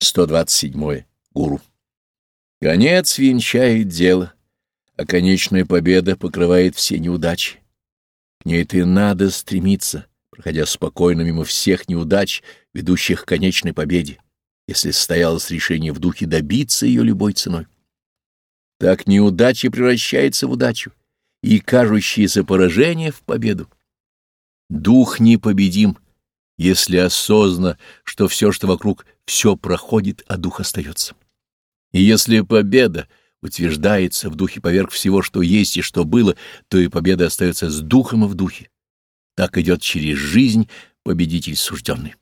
127. Гуру. Конец венчает дело, а конечная победа покрывает все неудачи. К ней-то и надо стремиться, проходя спокойно мимо всех неудач, ведущих к конечной победе, если состоялось решение в духе добиться ее любой ценой. Так неудача превращается в удачу, и кажущееся поражение в победу. Дух непобедим, если осознанно, что все, что вокруг, все проходит, а дух остается. И если победа утверждается в духе поверх всего, что есть и что было, то и победа остается с духом и в духе. Так идет через жизнь победитель сужденный.